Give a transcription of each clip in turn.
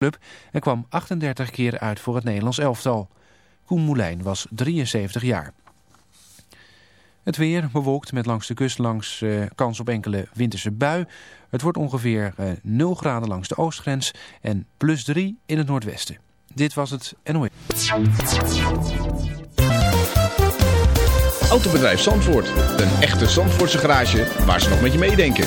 club en kwam 38 keer uit voor het Nederlands elftal. Koen Moulijn was 73 jaar. Het weer bewolkt met langs de kust langs uh, kans op enkele winterse bui. Het wordt ongeveer uh, 0 graden langs de oostgrens en plus 3 in het noordwesten. Dit was het NOE. Autobedrijf Zandvoort. Een echte Zandvoortse garage waar ze nog met je meedenken.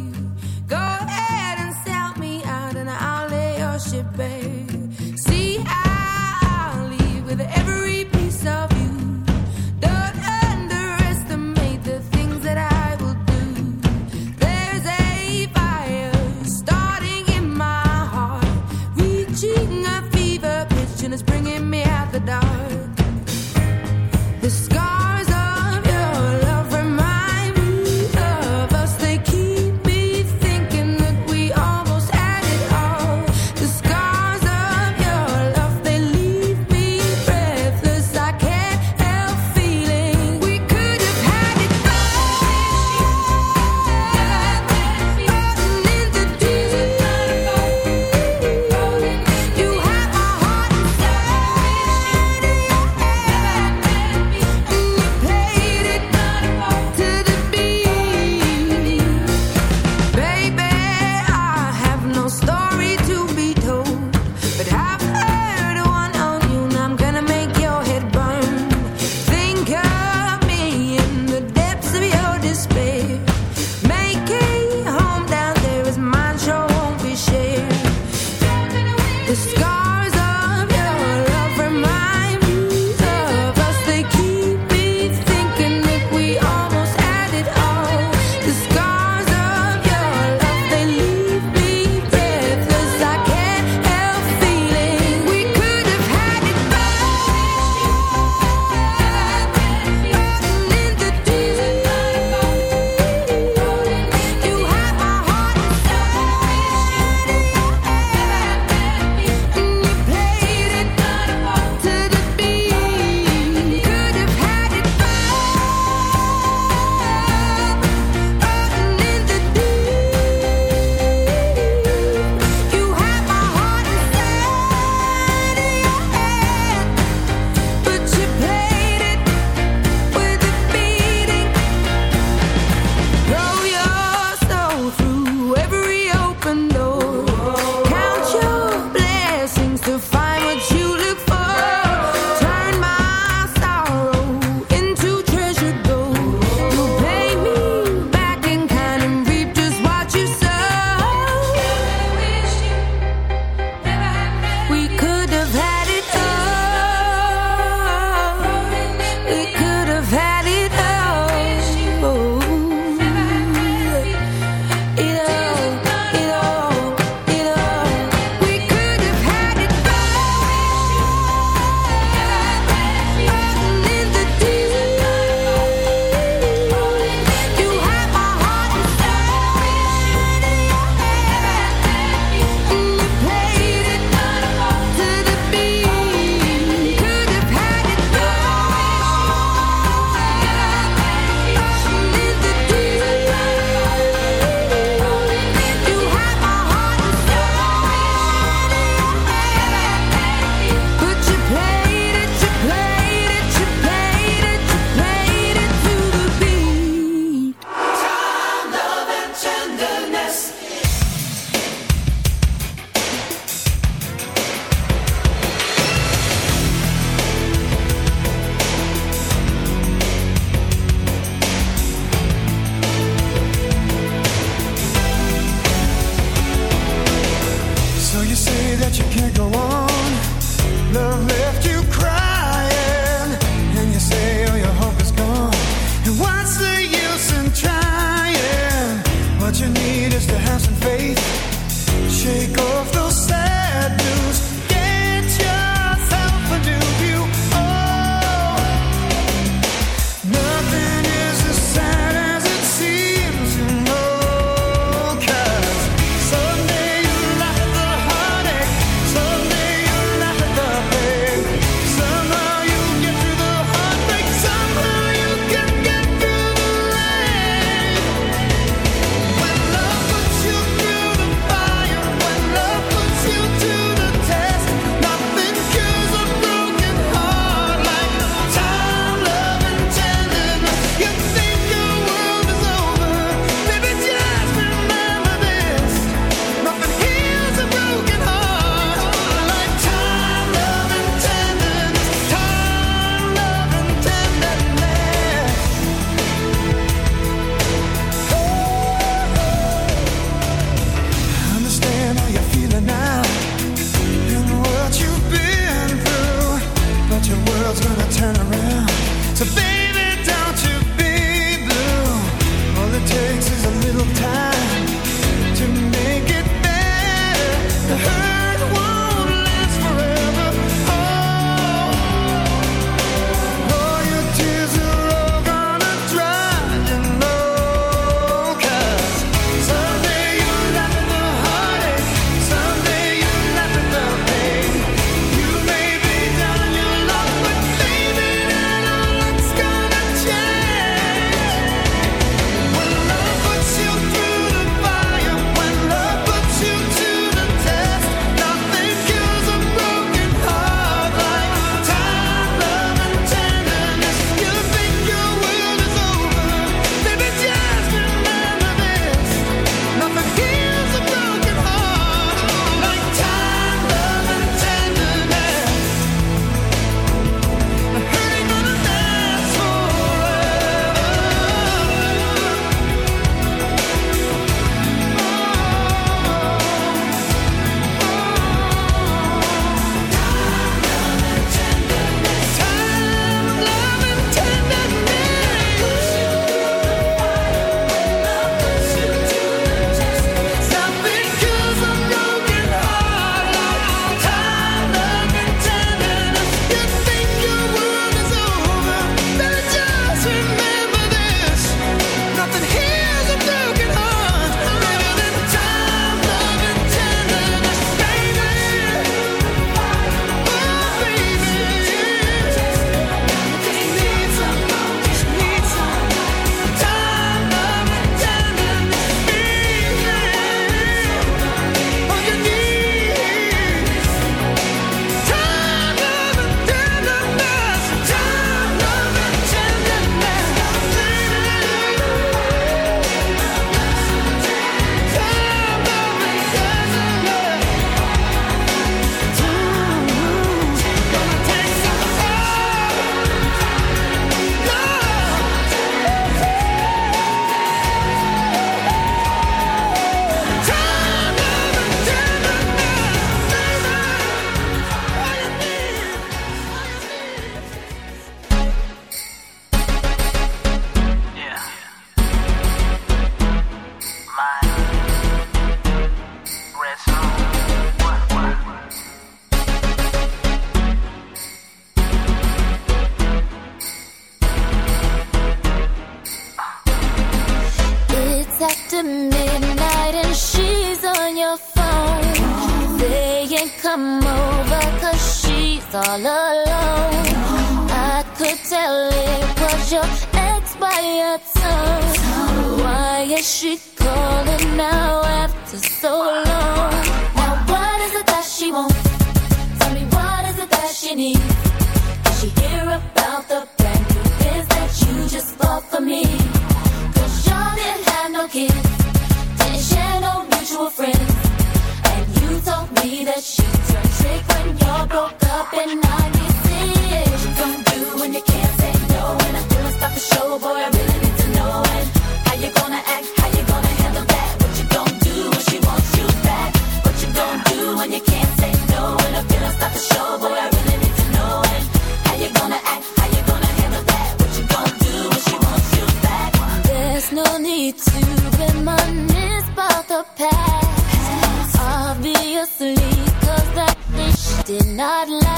did not like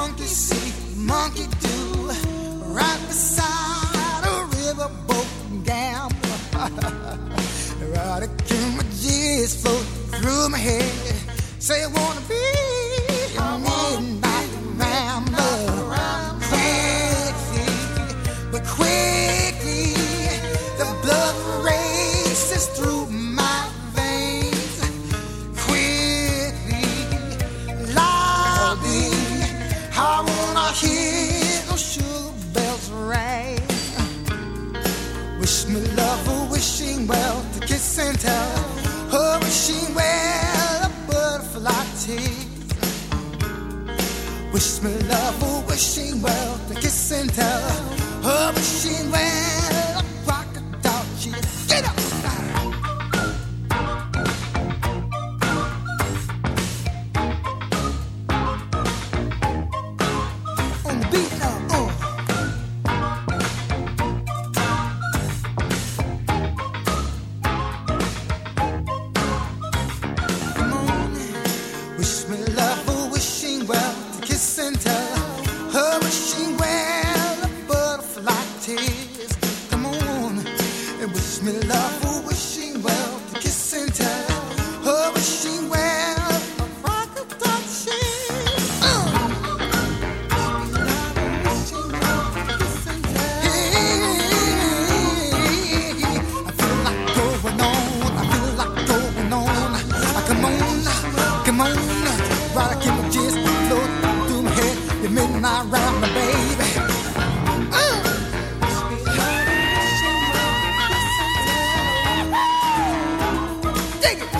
monkey see, monkey do, right beside a riverboat gamble. Erotic images float through my head. Say, I wanna be. dig it.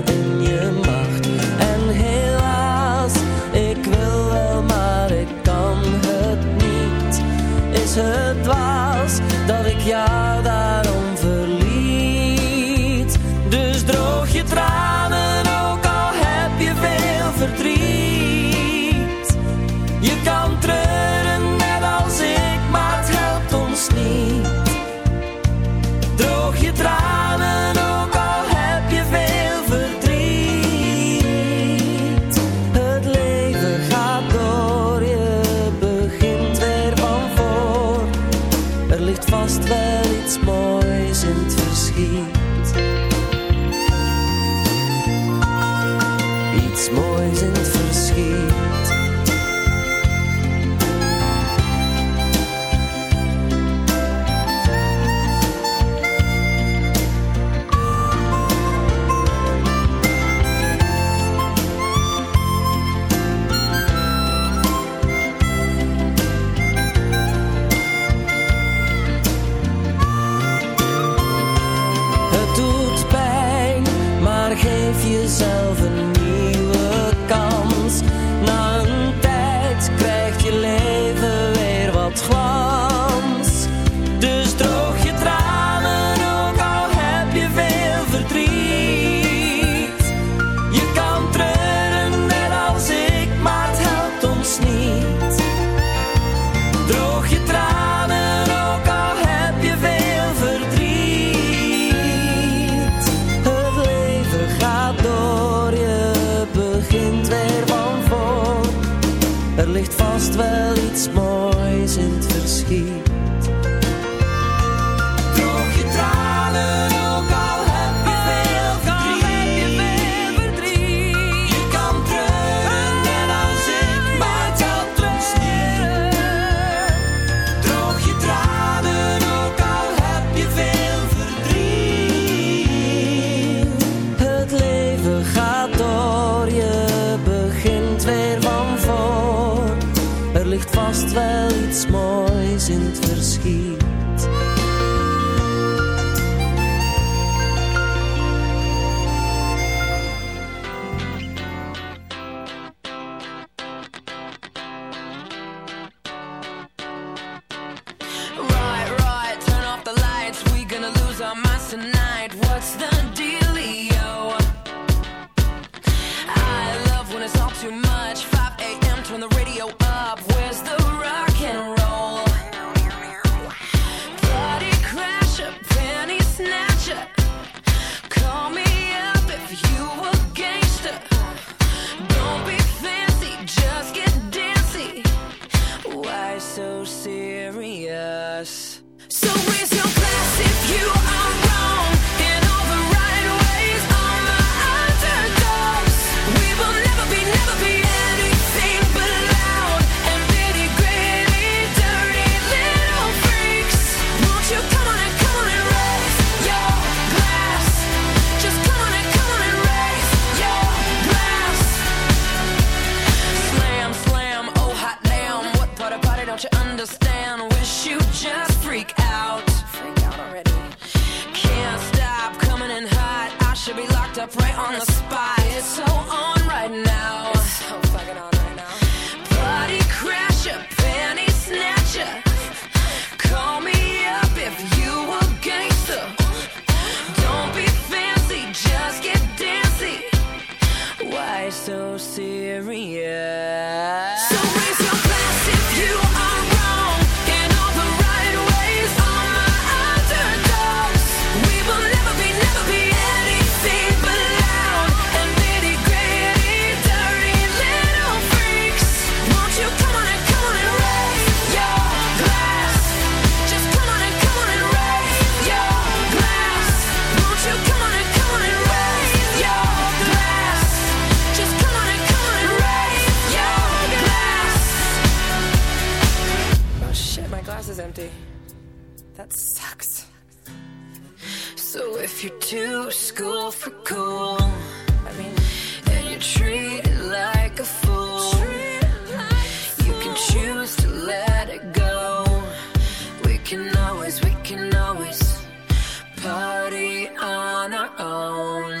Seven. and us own.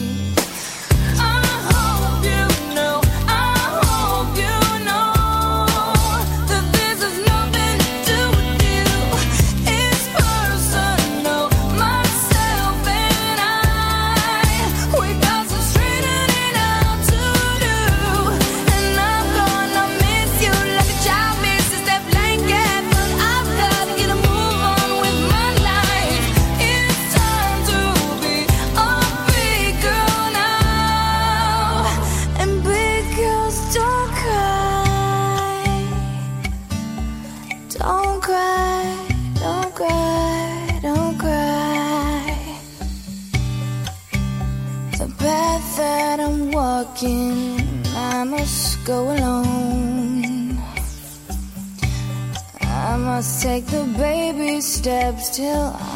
still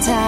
time.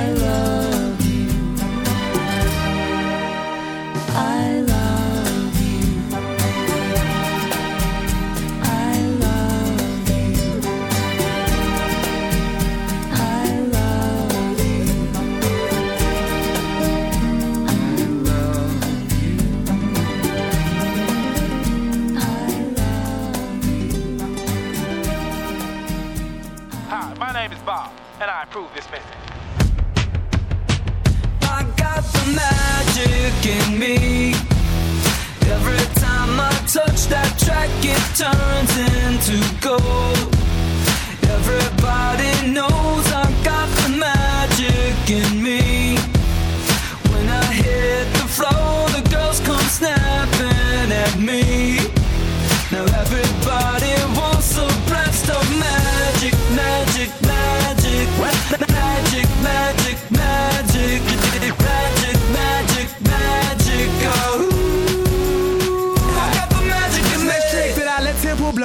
I me. Every time I touch that track, it turns into gold. Everybody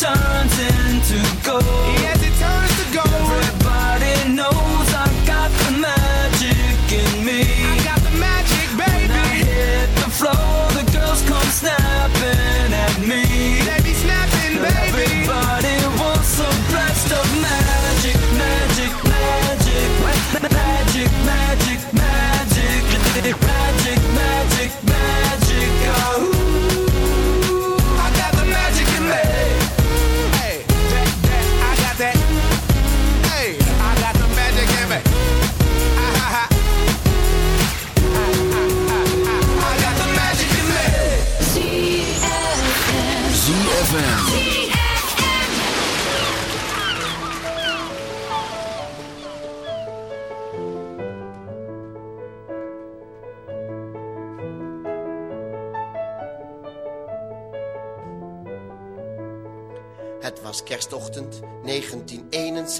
turns into gold.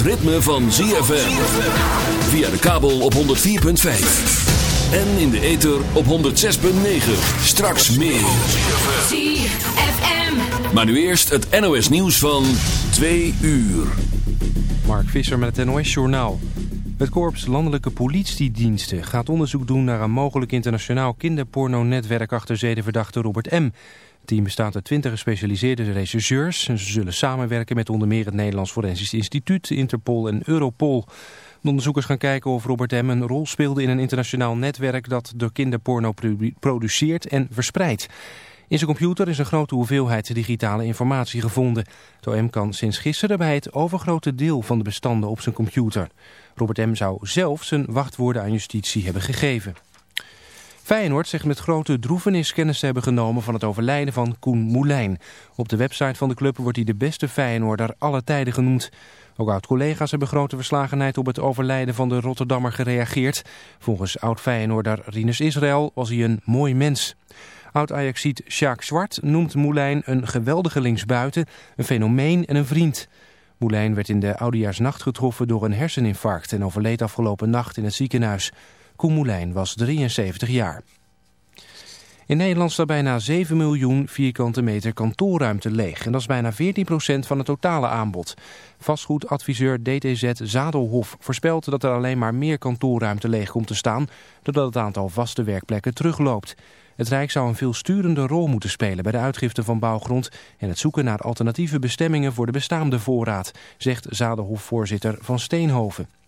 Het ritme van ZFM. Via de kabel op 104.5. En in de ether op 106.9. Straks meer. ZFM. Maar nu eerst het NOS nieuws van 2 uur. Mark Visser met het NOS-journaal. Het Korps Landelijke Politiediensten gaat onderzoek doen naar een mogelijk internationaal kinderporno-netwerk achter zedenverdachte Robert M. Het team bestaat uit 20 gespecialiseerde rechercheurs en ze zullen samenwerken met onder meer het Nederlands Forensisch Instituut, Interpol en Europol. De onderzoekers gaan kijken of Robert M. een rol speelde in een internationaal netwerk dat de kinderporno produ- produceert en verspreidt. In zijn computer is een grote hoeveelheid digitale informatie gevonden. Het OM kan sinds gisteren bij het overgrote deel van de bestanden op zijn computer. Robert M. zou zelf zijn wachtwoorden aan justitie hebben gegeven. Feyenoord zegt met grote droevenis kennis te hebben genomen van het overlijden van Koen Moulijn. Op de website van de club wordt hij de beste Feyenoorder alle tijden genoemd. Ook oud-collega's hebben grote verslagenheid op het overlijden van de Rotterdammer gereageerd. Volgens oud-Feyenoorder Rinus Israël was hij een mooi mens. Oud-Ajaxiet Sjaak Zwart noemt Moulijn een geweldige linksbuiten, een fenomeen en een vriend. Moulijn werd in de oudejaarsnacht getroffen door een herseninfarct en overleed afgelopen nacht in het ziekenhuis. Koen was 73 jaar. In Nederland staat bijna 7 miljoen vierkante meter kantoorruimte leeg. En dat is bijna 14% van het totale aanbod. Vastgoedadviseur DTZ Zadelhof voorspelt dat er alleen maar meer kantoorruimte leeg komt te staan... doordat het aantal vaste werkplekken terugloopt. Het Rijk zou een veel sturende rol moeten spelen bij de uitgifte van bouwgrond... en het zoeken naar alternatieve bestemmingen voor de bestaande voorraad... zegt Zadelhof-voorzitter Van Steenhoven.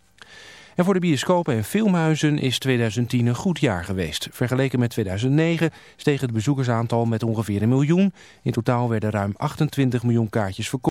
En voor de bioscopen en filmhuizen is 2010 een goed jaar geweest. Vergeleken met 2009 steeg het bezoekersaantal met ongeveer een miljoen. In totaal werden ruim 28 miljoen kaartjes verkocht.